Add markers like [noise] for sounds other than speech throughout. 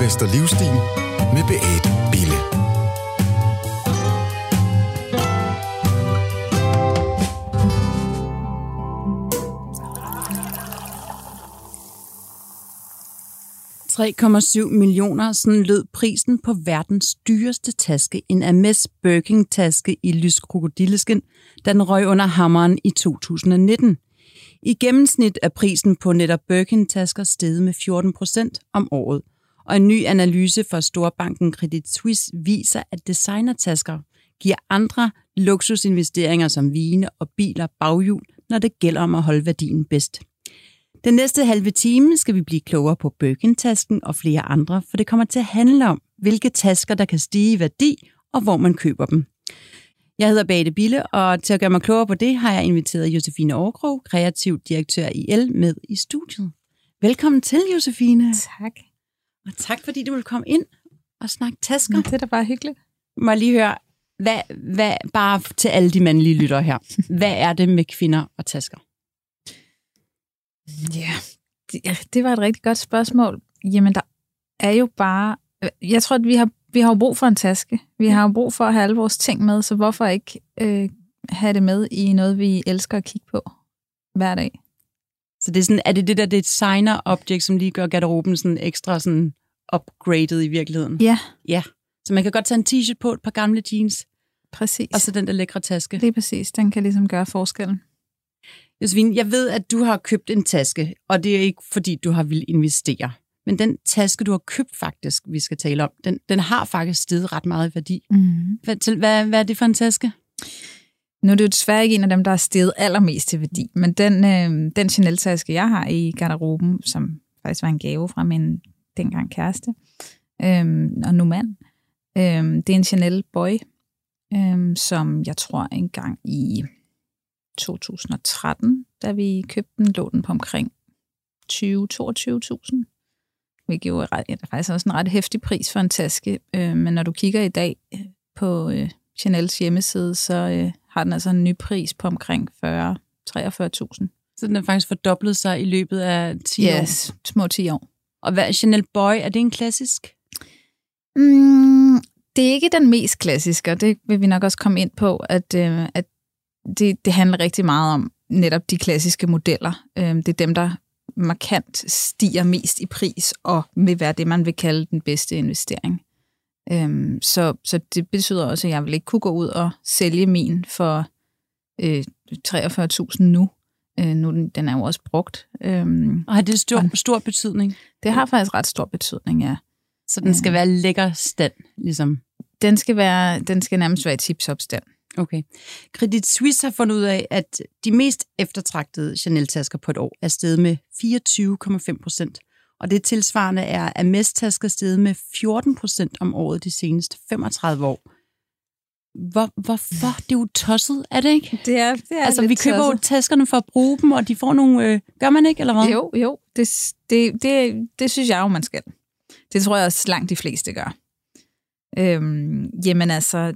Investor Livstil med Beate Bille. millioner, sådan lød prisen på verdens dyreste taske, en Hermes Birkin-taske i lys krokodilleskin, da den røg under hammeren i 2019. I gennemsnit er prisen på netop Birkin-tasker steget med 14 procent om året, og en ny analyse fra storbanken Credit Suisse viser, at designertasker giver andre luksusinvesteringer som vine og biler baghjul, når det gælder om at holde værdien bedst. Den næste halve time skal vi blive klogere på Birkin-tasken og flere andre, for det kommer til at handle om, hvilke tasker, der kan stige i værdi, og hvor man køber dem. Jeg hedder Bate Bille, og til at gøre mig klogere på det, har jeg inviteret Josefine Aarkrog, kreativ direktør i El, med i studiet. Velkommen til, Josefine. Tak. Og tak, fordi du vil komme ind og snakke tasker. Det er da bare hyggeligt. Må jeg lige høre, hvad, hvad, bare til alle de mandlige lyttere her, hvad er det med kvinder og tasker? Ja, det, det var et rigtig godt spørgsmål. Jamen, der er jo bare... Jeg tror, at vi har vi har jo brug for en taske. Vi har jo brug for at have alle vores ting med, så hvorfor ikke øh, have det med i noget, vi elsker at kigge på hver dag? Så det er, sådan, er det det der designer object, som lige gør garderoben sådan ekstra sådan upgraded i virkeligheden? Ja. Ja. Så man kan godt tage en t-shirt på, et par gamle jeans. Præcis. Og så den der lækre taske. Det er præcis. Den kan ligesom gøre forskellen. Josefine, jeg ved, at du har købt en taske, og det er ikke fordi, du har vil investere. Men den taske, du har købt faktisk, vi skal tale om, den, den har faktisk steget ret meget i værdi. Mm. Hvad, til, hvad, hvad er det for en taske? Nu er det jo desværre ikke en af dem, der er steget allermest til værdi, men den, øh, den Chanel-taske, jeg har i garderoben, som faktisk var en gave fra min dengang kæreste, øh, og nu mand, øh, det er en Chanel Boy, øh, som jeg tror engang i 2013, da vi købte den, lå den på omkring 20-22.000 hvilket jo er, ret, er faktisk også en ret hæftig pris for en taske. Øh, men når du kigger i dag øh, på øh, Chanels hjemmeside, så øh, har den altså en ny pris på omkring 40-43.000. Så den er faktisk fordoblet sig i løbet af 10 yes, år? små 10 år. Og hvad, Chanel Boy, er det en klassisk? Mm, det er ikke den mest klassiske, og det vil vi nok også komme ind på, at, øh, at det, det handler rigtig meget om netop de klassiske modeller. Øh, det er dem, der markant stiger mest i pris, og vil være det, man vil kalde den bedste investering. Øhm, så, så det betyder også, at jeg vil ikke kunne gå ud og sælge min for øh, 43.000 nu. Øh, nu den, den er jo også brugt. Øhm, og har det stor, stor betydning? Det har faktisk ret stor betydning, ja. Så den skal være lækker stand, ligesom? Den skal, være, den skal nærmest være i tip-top stand. Okay. Credit Suisse har fundet ud af, at de mest eftertragtede Chanel-tasker på et år er steget med 24,5 procent. Og det tilsvarende er Hermes-tasker steget med 14 procent om året de seneste 35 år. Hvor, hvorfor? Det er jo tosset, er det ikke? Det er, det er Altså, vi køber jo taskerne for at bruge dem, og de får nogle... Øh, gør man ikke, eller hvad? Jo, jo. Det, det, det, det synes jeg jo, man skal. Det tror jeg også langt de fleste gør. Øhm, jamen altså,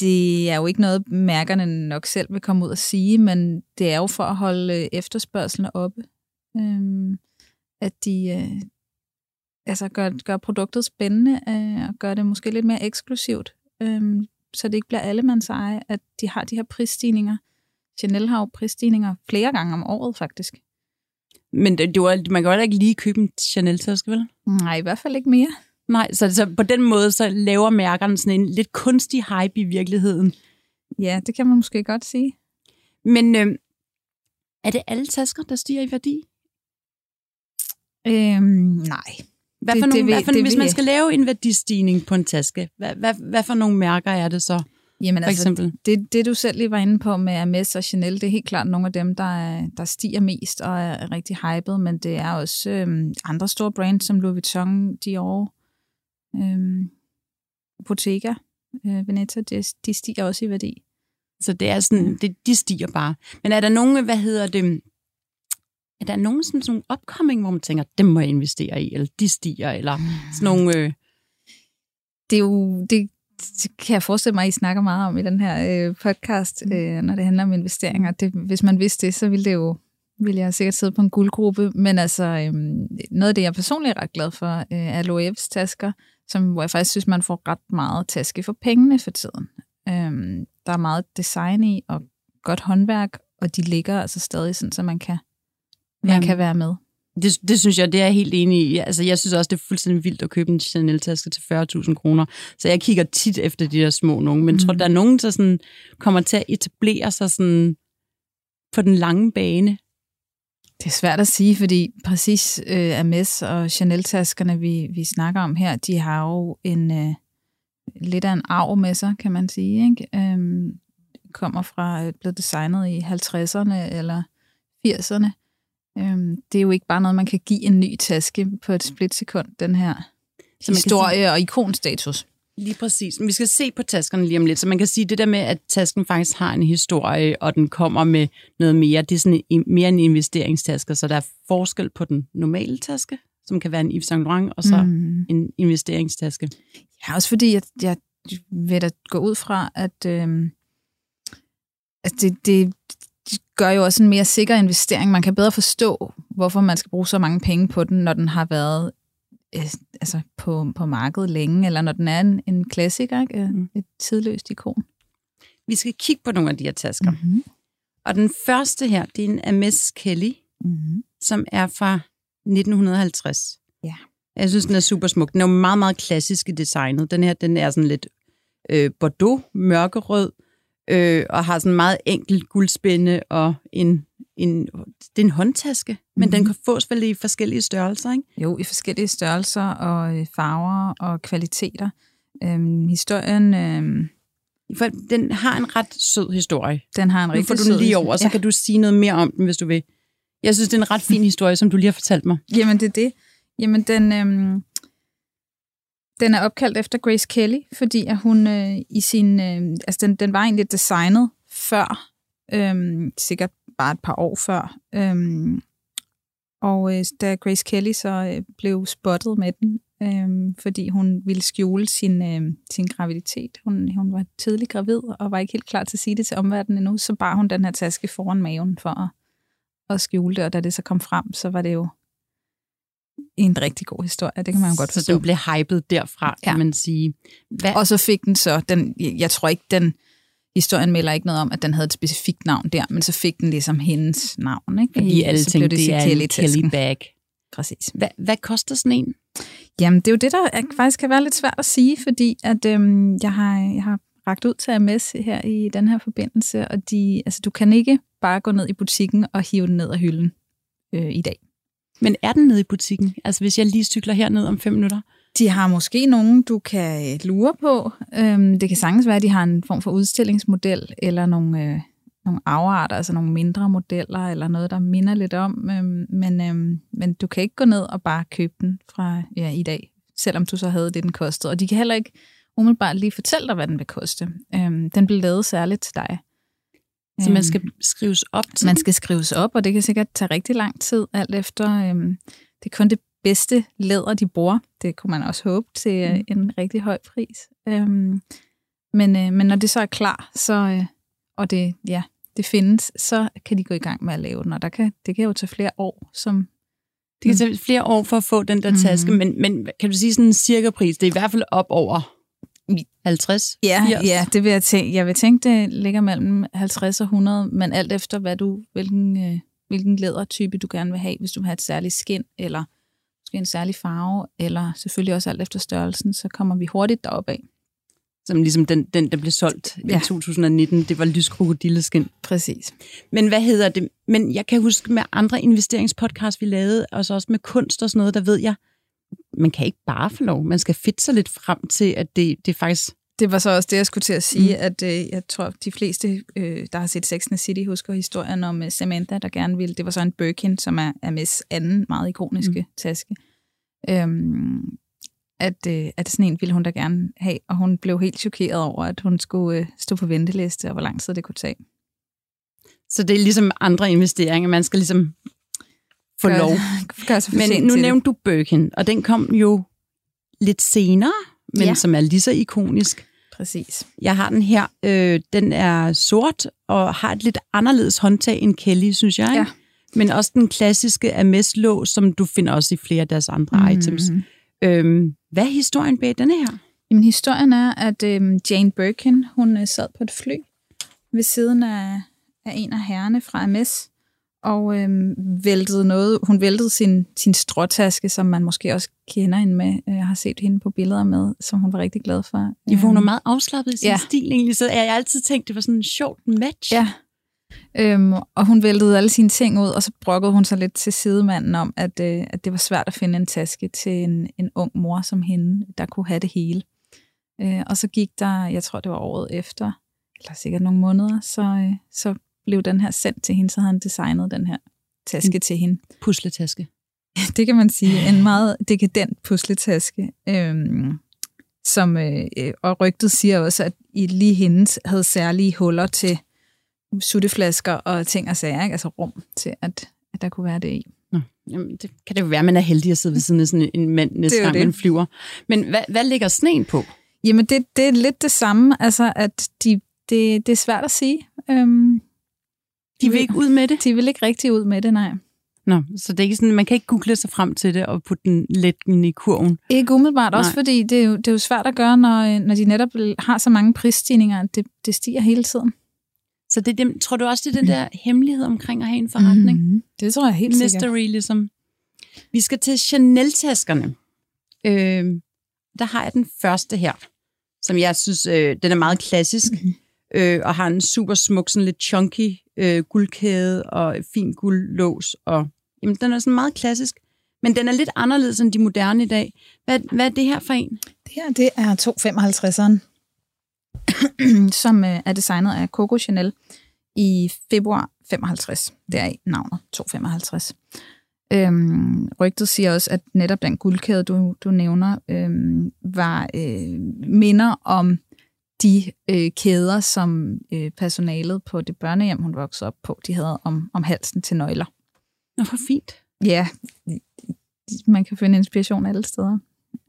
det er jo ikke noget, mærkerne nok selv vil komme ud og sige, men det er jo for at holde øh, efterspørgselen oppe. Øhm, at de øh, altså gør, gør produktet spændende øh, og gør det måske lidt mere eksklusivt, øh, så det ikke bliver allemands eje, at de har de her prisstigninger. Chanel har jo prisstigninger flere gange om året, faktisk. Men det, det var, man kan jo ikke lige købe en Chanel-taske, vel? Nej, i hvert fald ikke mere. Nej, så, så på den måde, så laver mærkerne sådan en lidt kunstig hype i virkeligheden. Ja, det kan man måske godt sige. Men øh, er det alle tasker, der stiger i værdi? Øhm, nej. Hvad for det, nogle, det, hvad for, det, hvis man skal lave en værdistigning på en taske, hvad, hvad, hvad for nogle mærker er det så? Jamen for altså, eksempel? Det, det du selv lige var inde på med Hermes og Chanel, det er helt klart nogle af dem, der, er, der stiger mest og er rigtig hyped, men det er også øhm, andre store brands som Louis Vuitton, Dior, øhm, Bottega, øh, Veneta, de, de stiger også i værdi. Så det er sådan, det, de stiger bare. Men er der nogen, hvad hedder det, er der nogen sådan, sådan upcoming, hvor man tænker, dem må jeg investere i, eller de stiger, eller sådan nogle... Øh... Det er jo, det, det kan jeg forestille mig, at I snakker meget om i den her øh, podcast, mm. øh, når det handler om investeringer. Det, hvis man vidste det, så ville det jo ville jeg sikkert sidde på en guldgruppe. Men altså, øhm, noget af det, jeg personligt er ret glad for, øh, er Loeves tasker, som, hvor jeg faktisk synes, man får ret meget taske for pengene for tiden. Øhm, der er meget design i, og godt håndværk, og de ligger altså stadig sådan, så man kan, man Jamen. kan være med. Det, det synes jeg, det er jeg helt enig i. Altså, jeg synes også, det er fuldstændig vildt at købe en Chanel-taske til 40.000 kroner. Så jeg kigger tit efter de der små nogen, men mm. tror, der er nogen, der sådan kommer til at etablere sig sådan på den lange bane. Det er svært at sige, fordi præcis øh, Hermes og Chanel-taskerne, vi, vi snakker om her, de har jo en øh, lidt af en arv med sig, kan man sige. Ikke? Øhm, kommer fra, øh, blevet designet i 50'erne eller 80'erne. Øhm, det er jo ikke bare noget, man kan give en ny taske på et splitsekund, den her Så historie og ikonstatus. Lige præcis. Men vi skal se på taskerne lige om lidt, så man kan sige det der med, at tasken faktisk har en historie, og den kommer med noget mere. Det er sådan en, mere en investeringstaske, så der er forskel på den normale taske, som kan være en Yves Saint Laurent, og så mm. en investeringstaske. Ja, også fordi jeg, jeg vil da gå ud fra, at, øh, at det, det gør jo også en mere sikker investering. Man kan bedre forstå, hvorfor man skal bruge så mange penge på den, når den har været øh, altså på, på markedet længe, eller når den er en, en klassiker, ikke? Mm. et tidløst ikon. Vi skal kigge på nogle af de her tasker. Mm. Mm-hmm. Og den første her, det er en Hermes Kelly, Mm-hmm. som er fra 1950. Ja. Jeg synes, den er super smuk. Den er jo meget, meget klassisk i designet. Den her, den er sådan lidt øh, bordeaux, mørkerød, øh, og har sådan meget enkelt guldspænde og en, en, det er en håndtaske, mm-hmm. men den kan fås vel i forskellige størrelser, ikke? Jo, i forskellige størrelser og øh, farver og kvaliteter. Øhm, historien, øhm, For den har en ret sød historie. den har en Nu rigtig får du sød den lige over, så ja. kan du sige noget mere om den, hvis du vil. Jeg synes, det er en ret fin [laughs] historie, som du lige har fortalt mig. Jamen, det er det. Jamen, den, øhm, den er opkaldt efter Grace Kelly, fordi at hun øh, i sin... Øh, altså, den, den var egentlig designet før, øh, sikkert bare et par år før. Øh, og øh, da Grace Kelly så øh, blev spottet med den, øh, fordi hun ville skjule sin, øh, sin graviditet. Hun, hun var tidlig gravid og var ikke helt klar til at sige det til omverdenen endnu, så bar hun den her taske foran maven for at, at skjule det, og da det så kom frem, så var det jo en rigtig god historie. Det kan man jo godt Så forstå. den blev hypet derfra, kan Ja. man sige. Hvad, Og så fik den så, den, jeg tror ikke, den historien melder ikke noget om, at den havde et specifikt navn der, men så fik den ligesom hendes navn. Ikke? fordi alle så tænkte, blev det, det er Kelly-tasken. Kelly bag. Præcis. Hvad, hvad koster sådan en? Jamen, det er jo det, der er, faktisk kan være lidt svært at sige, fordi at, øhm, jeg, har, jeg har ragt ud til MS her i den her forbindelse, og de, altså, du kan ikke bare gå ned i butikken og hive den ned af hylden øh, i dag. Men er den nede i butikken? Altså hvis jeg lige cykler herned om fem minutter? De har måske nogen, du kan øh, lure på. Øhm, det kan sagtens være, at de har en form for udstillingsmodel, eller nogle, øh, nogle afarter, altså nogle mindre modeller, eller noget, der minder lidt om. Øhm, men, øhm, men du kan ikke gå ned og bare købe den fra ja, i dag, selvom du så havde det, den kostede. Og de kan heller ikke umiddelbart lige fortælle dig, hvad den vil koste. Øhm, den blev lavet særligt til dig. Så man Øhm, skal skrives op til man skal skrives op, og det kan sikkert tage rigtig lang tid, alt efter. Øhm, det er kun det bedste læder, de bruger. Det kunne man også håbe til mm. en rigtig høj pris. Øhm, men, øh, men når det så er klar, så, øh, og det, ja, det findes, så kan de gå i gang med at lave den. Og der kan, det kan jo tage flere år, som Det kan tage flere år for at få den der taske, Mhm. men, men kan du sige sådan en cirka pris? Det er i hvert fald op over 50? Ja, 80? ja, det vil jeg tænke. Jeg vil tænke, det ligger mellem 50 og 100, men alt efter, hvad du, hvilken, øh, hvilken lædertype du gerne vil have. Hvis du vil have et særligt skin, eller måske en særlig farve, eller selvfølgelig også alt efter størrelsen, så kommer vi hurtigt derop af. Som ligesom den, den der blev solgt ja. Ja. i 2019, det var lyskrokodilleskin. Præcis. Men hvad hedder det? Men jeg kan huske med andre investeringspodcasts, vi lavede, og så også med kunst og sådan noget, der ved jeg, man kan ikke bare få lov. Man skal fedte sig lidt frem til, at det, det faktisk... Det var så også det, jeg skulle til at sige, mm. at øh, jeg tror, de fleste, øh, der har set Sex and City, husker historien om øh, Samantha, der gerne ville. Det var så en Birkin, som er, er Miss anden meget ikoniske mm. taske. Øhm, at, øh, at sådan en ville hun da gerne have, og hun blev helt chokeret over, at hun skulle øh, stå på venteliste, og hvor lang tid det kunne tage. Så det er ligesom andre investeringer. Man skal ligesom få Gør- lov. Gør sig Men nu nævnte du Birkin, og den kom jo lidt senere, men ja. Som er lige så ikonisk. Præcis. Jeg har den her. Øh, den er sort og har et lidt anderledes håndtag end Kelly, synes jeg. Ja. men også den klassiske Hermes-lås, som du finder også i flere af deres andre mm. items. Øhm, hvad er historien bag denne her? Jamen, historien er, at øhm, Jane Birkin, hun øh, sad på et fly ved siden af, af en af herrerne fra Hermes, og øhm, væltede noget. Hun væltede sin, sin stråtaske, som man måske også kender hende med. Jeg har set hende på billeder med, som hun var rigtig glad for. Ja, hun er meget afslappet i sin ja. stil egentlig, så jeg har altid tænkt, det var sådan en sjovt match. Ja, Øhm, og hun væltede alle sine ting ud, og så brokkede hun sig lidt til sidemanden om, at, øh, at det var svært at finde en taske til en, en ung mor som hende, der kunne have det hele. Øh, og så gik der, jeg tror det var året efter, eller sikkert nogle måneder, så, øh, så blev den her sendt til hende, så havde han designet den her taske en til hende. Pusletaske. [laughs] det kan man sige. En meget dekadent pusletaske. Øhm, som, øh, og rygtet siger også, at i lige hendes havde særlige huller til sutteflasker og ting og sager, ikke? altså rum til, at, at der kunne være det i. Nå, jamen, det kan det jo være, at man er heldig at sidde ved siden af sådan en mand næste gang, det. man flyver. Men hvad, hvad ligger sneen på? Jamen, det, det er lidt det samme, altså at de, det, det er svært at sige. Øhm, de vil ikke ud med det? De vil ikke rigtig ud med det, nej. Nå, så det er ikke sådan, man kan ikke google sig frem til det og putte den let ind i kurven? Ikke umiddelbart, Nej. også fordi det er, jo, det er jo svært at gøre, når, når de netop har så mange prisstigninger. Det, det stiger hele tiden. Så det, det, tror du også, det er den der hemmelighed omkring at have en forretning? Mm, det tror jeg helt Mystery, sikkert. ligesom. Vi skal til Chanel-taskerne. Øh, der har jeg den første her, som jeg synes, øh, den er meget klassisk, mm øh, og har en super smuk, sådan lidt chunky øh, guldkæde og fin guldlås. Og, jamen, den er sådan meget klassisk, men den er lidt anderledes end de moderne i dag. Hvad, hvad er det her for en? Det her, det er 255'eren. [clears throat] som øh, er designet af Coco Chanel i februar 55. Det er navnet 255. Øhm, rygtet siger også, at netop den guldkæde, du, du nævner, øhm, var øh, minder om de øh, kæder, som øh, personalet på det børnehjem, hun voksede op på, de havde om, om halsen til nøgler. Nå, hvor fint. Ja, man kan finde inspiration alle steder.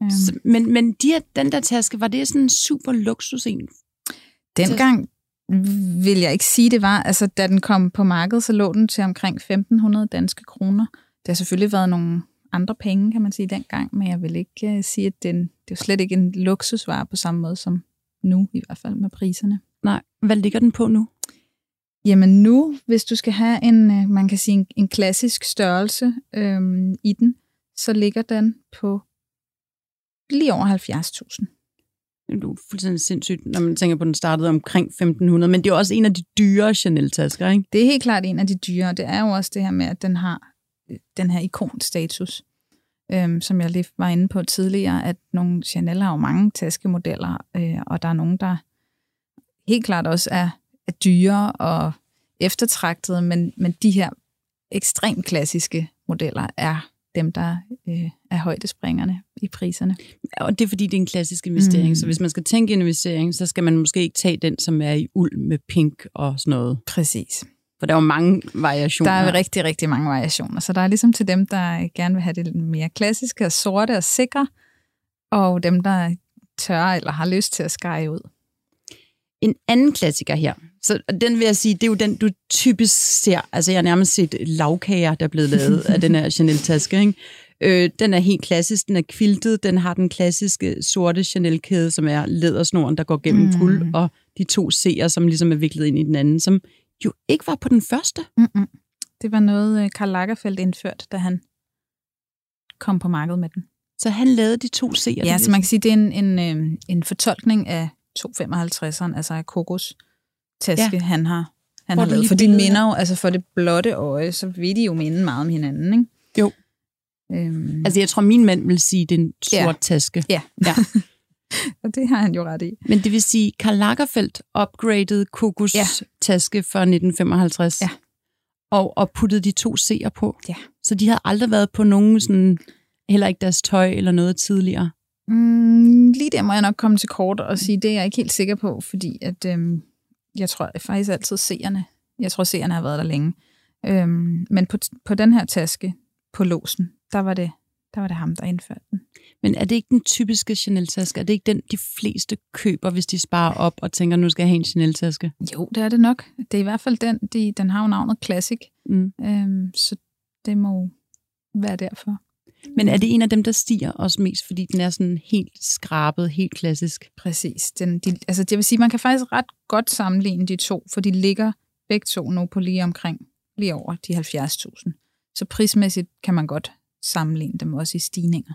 Um. Men, men de her, den der taske, var det sådan en super luksus en? Dengang vil jeg ikke sige, det var. Altså, da den kom på markedet, så lå den til omkring 1.500 danske kroner. Det har selvfølgelig været nogle andre penge, kan man sige, dengang, men jeg vil ikke uh, sige, at den, det er slet ikke en luksusvare på samme måde som nu, i hvert fald med priserne. Nej, hvad ligger den på nu? Jamen nu, hvis du skal have en, øh, man kan sige, en, en klassisk størrelse øhm, i den, så ligger den på lige over 70.000. Det er fuldstændig sindssygt, når man tænker på, at den startede omkring 1500, men det er også en af de dyre Chanel-tasker, ikke? Det er helt klart en af de dyre, det er jo også det her med, at den har øh, den her ikonstatus, øhm, som jeg lige var inde på tidligere, at nogle Chanel har jo mange taskemodeller, øh, og der er nogen, der helt klart også er, er dyre og eftertragtede, men, men de her ekstremt klassiske modeller er dem, der øh, er højdespringerne i priserne. Og det er fordi, det er en klassisk investering. Mm. Så hvis man skal tænke investering, så skal man måske ikke tage den, som er i uld med pink og sådan noget. Præcis. For der er jo mange variationer. Der er rigtig, rigtig mange variationer. Så der er ligesom til dem, der gerne vil have det mere klassiske og sorte og sikre, og dem, der tør eller har lyst til at skære ud. En anden klassiker her, så den vil jeg sige, det er jo den, du typisk ser. Altså jeg har nærmest set lavkager, der er blevet lavet af den her Chanel-taske. Ikke? Øh, den er helt klassisk, den er kviltet, den har den klassiske sorte Chanel-kæde, som er lædersnoren, der går gennem mm. guld, og de to C'er, som ligesom er viklet ind i den anden, som jo ikke var på den første. Mm-mm. Det var noget, øh, Karl Lagerfeldt indførte, da han kom på markedet med den. Så han lavede de to C'er? Ja, så man kan sige, det er en, en, øh, en fortolkning af 255'eren, altså af Kokos taske, ja. han har, han har lavet. For de minder jo, altså for det blotte øje, så vil de jo minde meget om hinanden, ikke? Jo. Øhm. Altså jeg tror, min mand vil sige, det er en sort ja. taske. Ja. ja. [laughs] og det har han jo ret i. Men det vil sige, Karl Lagerfeldt upgraded Kokos ja. taske for 1955. Ja. Og, og puttede de to C'er på. Ja. Så de havde aldrig været på nogen sådan, heller ikke deres tøj eller noget tidligere. Mm, lige der må jeg nok komme til kort og sige, det er jeg ikke helt sikker på, fordi at, øhm, jeg tror faktisk altid seerne. Jeg tror, seerne har været der længe. Øhm, men på, på den her taske, på låsen, der var det, der var det ham, der indførte den. Men er det ikke den typiske Chanel-taske? Er det ikke den, de fleste køber, hvis de sparer op og tænker, nu skal jeg have en Chanel-taske? Jo, det er det nok. Det er i hvert fald den, de, den har jo navnet Classic, Mm. øhm, så det må være derfor. Men er det en af dem, der stiger også mest, fordi den er sådan helt skrabet, helt klassisk? Præcis. Den, de, altså, det vil sige, man kan faktisk ret godt sammenligne de to, for de ligger begge to nu på lige omkring, lige over de 70.000. Så prismæssigt kan man godt sammenligne dem også i stigninger.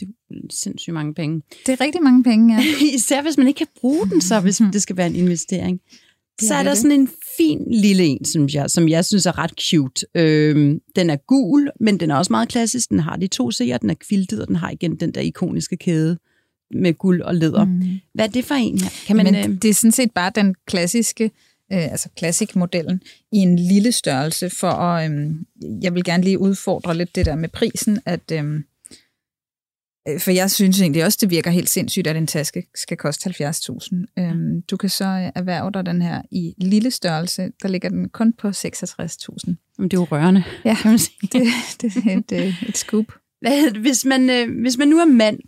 Det er sindssygt mange penge. Det er rigtig mange penge, ja. [laughs] Især hvis man ikke kan bruge den så, hvis [laughs] det skal være en investering. Ja, Så er der er sådan en fin lille en, synes jeg, som jeg synes er ret cute. Øhm, den er gul, men den er også meget klassisk. Den har de to seere, den er kviltet, og den har igen den der ikoniske kæde med guld og læder. Mm. Hvad er det for en her? Kan man, Men øh, det er sådan set bare den klassiske, øh, altså classic-modellen i en lille størrelse, for at, øh, jeg vil gerne lige udfordre lidt det der med prisen, at, øh, øh, for jeg synes egentlig også, det virker helt sindssygt, at en taske skal koste 70.000. Øh, du kan så øh, erhverve dig den her i lille størrelse, der ligger den kun på 66.000. Jamen, det er jo rørende, Ja, kan man sige. det, det er et, øh, et scoop. Hvad, hvis, man, øh, hvis man nu er mand,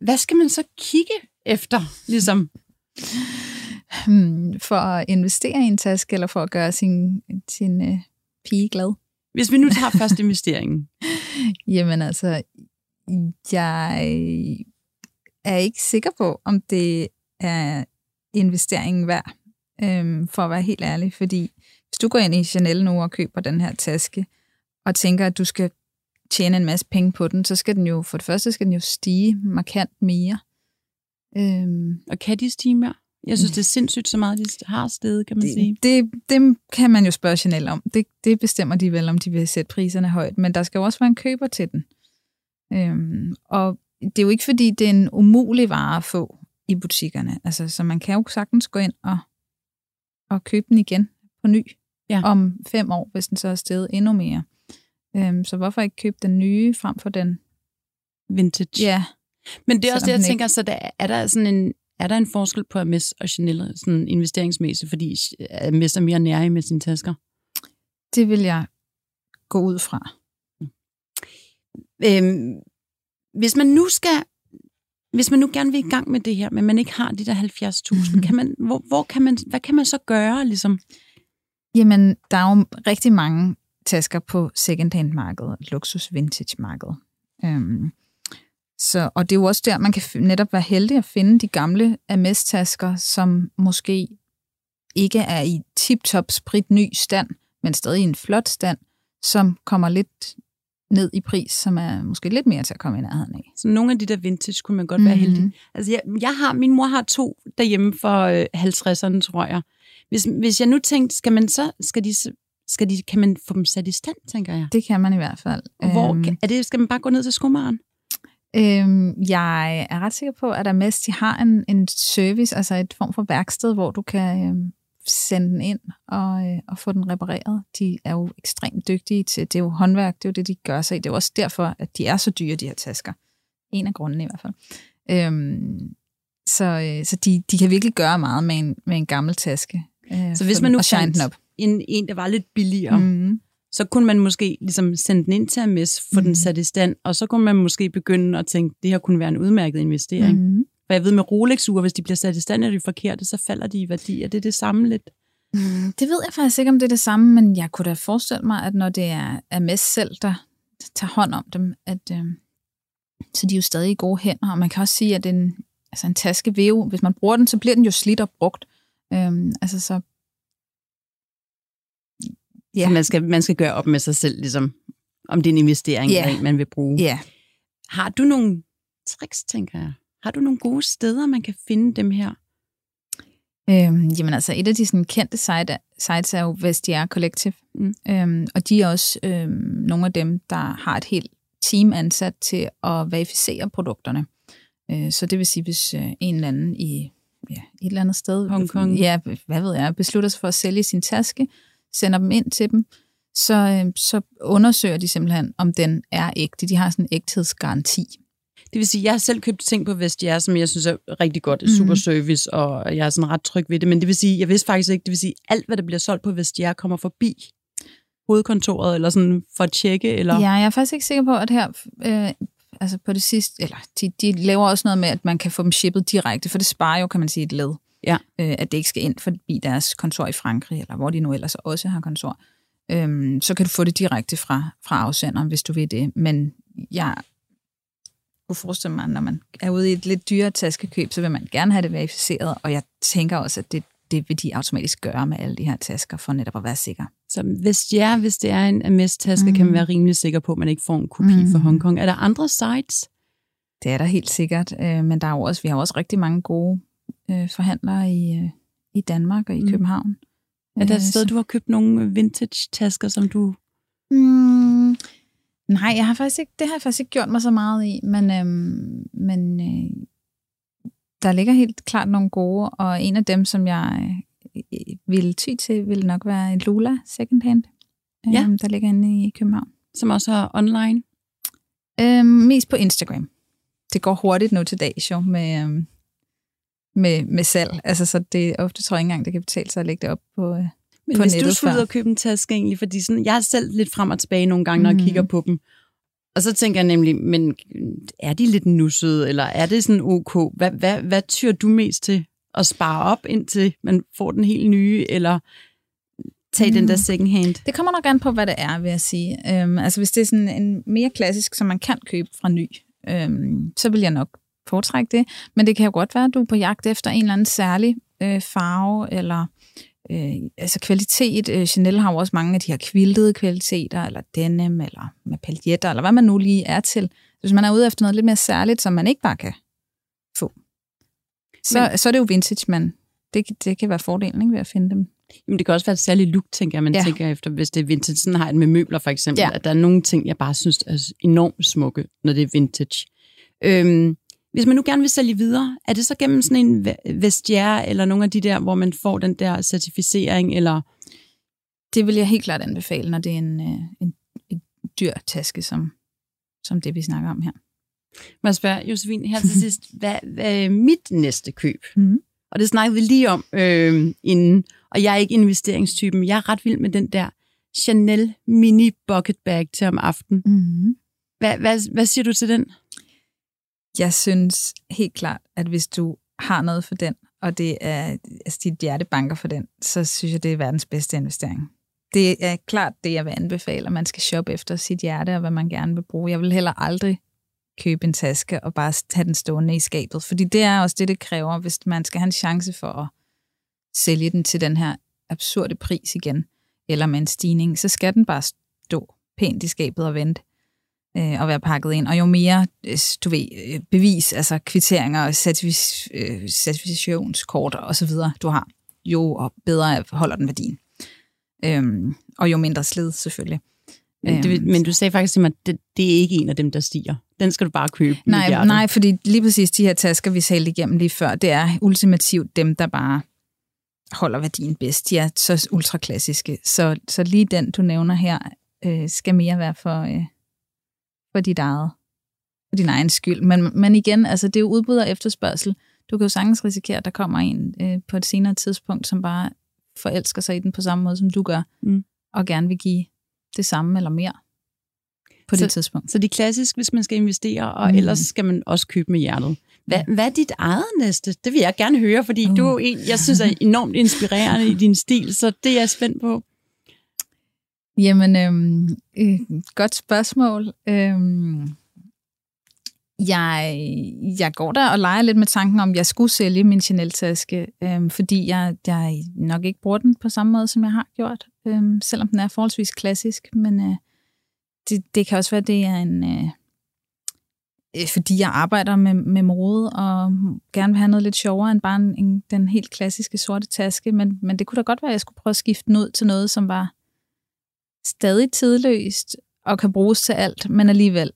hvad skal man så kigge efter? Ligesom? Hmm, For at investere i en taske, eller for at gøre sin, sin øh, pige glad? Hvis vi nu tager først [laughs] investeringen. Jamen altså, jeg er ikke sikker på, om det er investeringen værd, øhm, for at være helt ærlig. Fordi hvis du går ind i Chanel nu og køber den her taske, og tænker, at du skal tjene en masse penge på den, så skal den jo, for det første skal den jo stige markant mere. Øhm, Og kan de stige mere? Jeg synes, det er sindssygt så meget, de har stedet, kan man sige. det, det, det kan man jo spørge Chanel om. Det, det bestemmer de vel, om de vil sætte priserne højt. Men der skal jo også være en køber til den. Øhm, og det er jo ikke, fordi det er en umulig vare at få i butikkerne. Altså, så man kan jo sagtens gå ind og, og købe den igen på ny Ja. om fem år, hvis den så er steget endnu mere. Øhm, så hvorfor ikke købe den nye frem for den? Vintage. Ja, Men det er også det, jeg tænker, så der, er der sådan en er der en forskel på Hermes og Chanel sådan investeringsmæssigt, fordi Hermes er mere nære med sine tasker? det vil jeg gå ud fra. Øhm, hvis man nu skal hvis man nu gerne vil i gang med det her, men man ikke har de der 70.000, [laughs] kan man, hvor, hvor kan man, hvad kan man så gøre? Ligesom? Jamen, der er jo rigtig mange tasker på second-hand-markedet, luksus-vintage-markedet. Øhm, så, og det er jo også der, man kan netop være heldig at finde de gamle Hermes-tasker, som måske ikke er i tip-top sprit ny stand, men stadig i en flot stand, som kommer lidt ned i pris, som er måske lidt mere til at komme i nærheden af. Så nogle af de der vintage kunne man godt være Mhm. heldig. Altså, jeg, jeg har, min mor har to derhjemme for øh, 50'erne, tror jeg. Hvis, hvis jeg nu tænkte, skal man så, skal de, skal de, kan man få dem sat i stand, tænker jeg. Det kan man i hvert fald. Hvor, Øhm, er det, skal man bare gå ned til skomaren? Øhm, jeg er ret sikker på, at der mest de har en, en service, altså et form for værksted, hvor du kan øhm, sende den ind og, øh, og få den repareret. De er jo ekstremt dygtige til, det er jo håndværk, det er jo det, de gør sig i. Det er jo også derfor, at de er så dyre, de her tasker. En af grundene i hvert fald. Øhm, så øh, så de, de kan virkelig gøre meget med en, med en gammel taske. Øh, Så hvis man nu fandt den op. en, en, der var lidt billigere, mm. Så kunne man måske ligesom sende den ind til Hermes, få mm. den sat i stand, og så kunne man måske begynde at tænke, det her kunne være en udmærket investering. Mm. For jeg ved med Rolex-ure, hvis de bliver sat i stand af de forkerte, så falder de i værdi. Er det det samme lidt? Mm, Det ved jeg faktisk ikke, om det er det samme, men jeg kunne da forestille mig, at når det er Hermes selv, der tager hånd om dem, at øh, så de er jo stadig i gode hænder, og man kan også sige, at en, altså en taske vil jo, hvis man bruger den, så bliver den jo slidt og brugt. Øhm, altså så... Ja. Så man skal, man skal gøre op med sig selv, ligesom, om det er en investering, Ja. eller en, man vil bruge. Ja, Har du nogle tricks, tænker jeg? Har du nogle gode steder, man kan finde dem her? Øhm, jamen altså, et af de sådan, kendte site, sites er jo Vestiaire Collective, Mm. øhm, og de er også øhm, nogle af dem, der har et helt team ansat til at verificere produkterne. Øh, så det vil sige, hvis øh, en eller anden i ja, et eller andet sted, Hongkong. ja, hvad ved jeg, beslutter sig for at sælge sin taske, sender dem ind til dem, så, øh, så undersøger de simpelthen, om den er ægte. De har sådan en ægthedsgaranti. Det vil sige, jeg har selv købt ting på Vestiaire, som jeg synes er rigtig godt, Mhm. super service, og jeg er sådan ret tryg ved det. Men det vil sige, jeg vidste faktisk ikke, det vil sige, alt hvad der bliver solgt på Vestiaire kommer forbi hovedkontoret, eller sådan for at tjekke? Eller? Ja, jeg er faktisk ikke sikker på, at her, øh, altså på det sidste, eller de, de laver også noget med, at man kan få dem shippet direkte, for det sparer jo, kan man sige, et led. Ja. Øh, at det ikke skal ind forbi deres kontor i Frankrig, eller hvor de nu ellers også har kontor. Øhm, så kan du få det direkte fra, fra afsenderen, hvis du vil det. Men jeg kunne forestille mig, når man er ude i et lidt dyrere taskekøb, så vil man gerne have det verificeret, og jeg tænker også, at det, det vil de automatisk gøre med alle de her tasker, for netop at være sikker. Så hvis, ja, hvis det er en Hermes-taske, mm. kan man være rimelig sikker på, at man ikke får en kopi mm. fra Hongkong. Er der andre sites? Det er der helt sikkert, øh, men der er jo også, vi har også rigtig mange gode øh, forhandlere i, øh, i Danmark og i mm. København. Er der et sted, du har købt nogle vintage-tasker, som du... Mm, nej, jeg har faktisk ikke, det har jeg faktisk ikke gjort mig så meget i, men, øhm, men øh, der ligger helt klart nogle gode, og en af dem, som jeg øh, ville ty til, ville nok være en Lula secondhand, Ja. øhm, der ligger inde i København. Som også er online? Øhm, mest på Instagram. Det går hurtigt nu til dags jo med, øhm, med, med salg. Altså, så det ofte tror jeg ikke engang, det kan betale sig at lægge det op på, øh, Men på hvis du skulle ud og købe en taske egentlig, fordi sådan, jeg er selv lidt frem og tilbage nogle gange, når Mhm. jeg kigger på dem. Og så tænker jeg nemlig, men er de lidt nussede, eller er det sådan ok? Hvad, hvad, hvad tyr du mest til? At spare op, indtil man får den helt nye, eller tage mm. den der second hand? Det kommer nok an på, hvad det er, vil jeg sige. Øhm, altså hvis det er sådan en mere klassisk, som man kan købe fra ny, øhm, så vil jeg nok foretrække det. Men det kan jo godt være, at du er på jagt efter en eller anden særlig øh, farve, eller øh, altså kvalitet. Øh, Chanel har jo også mange af de her quiltede kvaliteter, eller denim, eller med paljetter, eller hvad man nu lige er til. Hvis man er ude efter noget lidt mere særligt, som man ikke bare kan få, så, Men- så er det jo vintage, men det, det kan være fordelen ikke, ved at finde dem. Jamen, det kan også være et særligt look, tænker jeg, man ja. Tænker efter, hvis det er vintage. Sådan har jeg det med møbler, for eksempel. Ja. At der er nogle ting, jeg bare synes er enormt smukke, når det er vintage. Øhm, hvis man nu gerne vil sælge videre, er det så gennem sådan en ve- vestiaire, eller nogle af de der, hvor man får den der certificering, eller... det vil jeg helt klart anbefale, når det er en, øh, en, en dyr taske, som, som det, vi snakker om her. Må jeg spørge, Josefine, her til sidst, [laughs] hvad, hvad er mit næste køb? Mhm. Og det snakkede vi lige om øh, inden, og jeg er ikke investeringstypen. Jeg er ret vild med den der Chanel mini bucket bag til om aftenen. Mm-hmm. Hvad, hvad, hvad siger du til den? Jeg synes helt klart, at hvis du har noget for den, og det er altså dit hjerte banker for den, så synes jeg, det er verdens bedste investering. Det er klart det, jeg vil anbefale, at man skal shoppe efter sit hjerte og hvad man gerne vil bruge. Jeg vil heller aldrig købe en taske og bare have den stående i skabet, fordi det er også det, det kræver, hvis man skal have en chance for at sælge den til den her absurde pris igen, eller med en stigning, så skal den bare stå pænt i skabet og vente øh, og være pakket ind. Og jo mere, øh, du ved, øh, bevis, altså kvitteringer, certific- øh, certifikationskort og så videre, du har, jo bedre holder den værdien. Øhm, og jo mindre slid, selvfølgelig. Men, det, Øhm, men du sagde faktisk til mig, at det, det er ikke en af dem, der stiger. Den skal du bare købe. Nej, nej, fordi lige præcis de her tasker, vi talte igennem lige før, det er ultimativt dem, der bare holder værdien bedst. De er så ultraklassiske. Så, så lige den, du nævner her, øh, skal mere være for, øh, for dit eget, for din egen skyld. Men, men igen, altså, det er jo udbud og efterspørgsel. Du kan jo sagtens risikere, at der kommer en øh, på et senere tidspunkt, som bare forelsker sig i den på samme måde, som du gør, Mm. og gerne vil give det samme eller mere på Så- det tidspunkt. Så det er klassisk, hvis man skal investere, og Mm. ellers skal man også købe med hjertet. Hvad, hvad er dit eget næste? Det vil jeg gerne høre, fordi Uh. uh. du er en, jeg synes er enormt inspirerende i din stil, så det er jeg spændt på. Jamen, øhm, øh, godt spørgsmål. Øhm, jeg, jeg går der og leger lidt med tanken om, at jeg skulle sælge min Chanel-taske, øhm, fordi jeg, jeg nok ikke bruger den på samme måde, som jeg har gjort, øhm, selvom den er forholdsvis klassisk. Men øh, det, det kan også være, at det er en... Øh, øh, fordi jeg arbejder med, med mode og gerne vil have noget lidt sjovere end bare en, en, den helt klassiske sorte taske. Men, men det kunne da godt være, at jeg skulle prøve at skifte den ud til noget, som var stadig tidløst og kan bruges til alt, men alligevel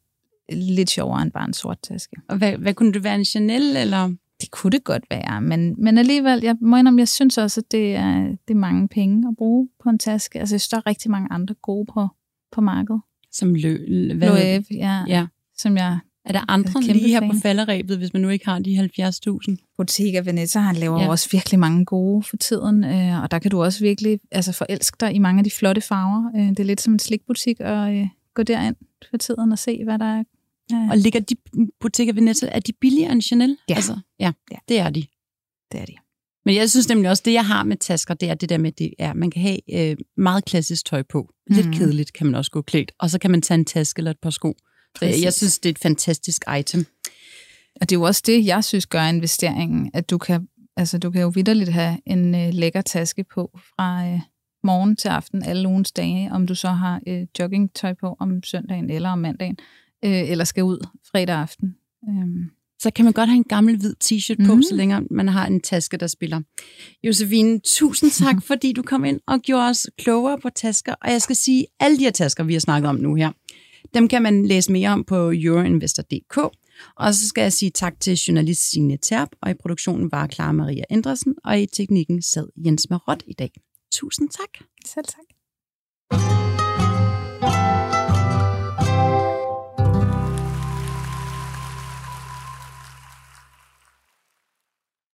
lidt sjovere end bare en sort taske. Og hvad, hvad kunne det være, en Chanel, eller? Det kunne det godt være, men, men alligevel, jeg må indrømme, jeg synes også, at det er, det er mange penge at bruge på en taske. Altså, jeg synes, der er rigtig mange andre gode på, på markedet. Som lø, hvad? Loewe, ja, Ja. som jeg Er der andre Kæmpe lige her fan. på falderæbet, hvis man nu ikke har de 70.000? Bottega Veneta, han laver Ja. også virkelig mange gode for tiden, øh, og der kan du også virkelig altså, forelske dig i mange af de flotte farver. Øh, det er lidt som en slikbutik at øh, gå derind for tiden og se, hvad der er. Øh, Og ligger de Bottega Veneta, er de billigere end Chanel? Ja. Altså, ja, Ja. det er de. det er de. Men jeg synes nemlig også, det jeg har med tasker, det er det der med, det er, man kan have øh, meget klassisk tøj på. Lidt Mhm. kedeligt kan man også gå klædt. Og så kan man tage en taske eller et par sko. Jeg, jeg Præcis. synes, det er et fantastisk item. Og det er jo også det, jeg synes gør investeringen, at du kan, altså, du kan jo vidderligt have en øh, lækker taske på fra øh, morgen til aften alle ugens dage, om du så har øh, joggingtøj på om søndagen eller om mandagen, øh, eller skal ud fredag aften. Øhm, Så kan man godt have en gammel hvid t-shirt på, Mhm. så længe man har en taske, der spiller. Josefine, tusind [laughs] tak, fordi du kom ind og gjorde os klogere på tasker. Og jeg skal sige, alle de her tasker, vi har snakket om nu her, dem kan man læse mere om på euroinvestor.dk. Og så skal jeg sige tak til journalist Signe Terp, og i produktionen var Clara Maria Andersen og i teknikken sad Jens Marot i dag. Tusind tak. selv tak.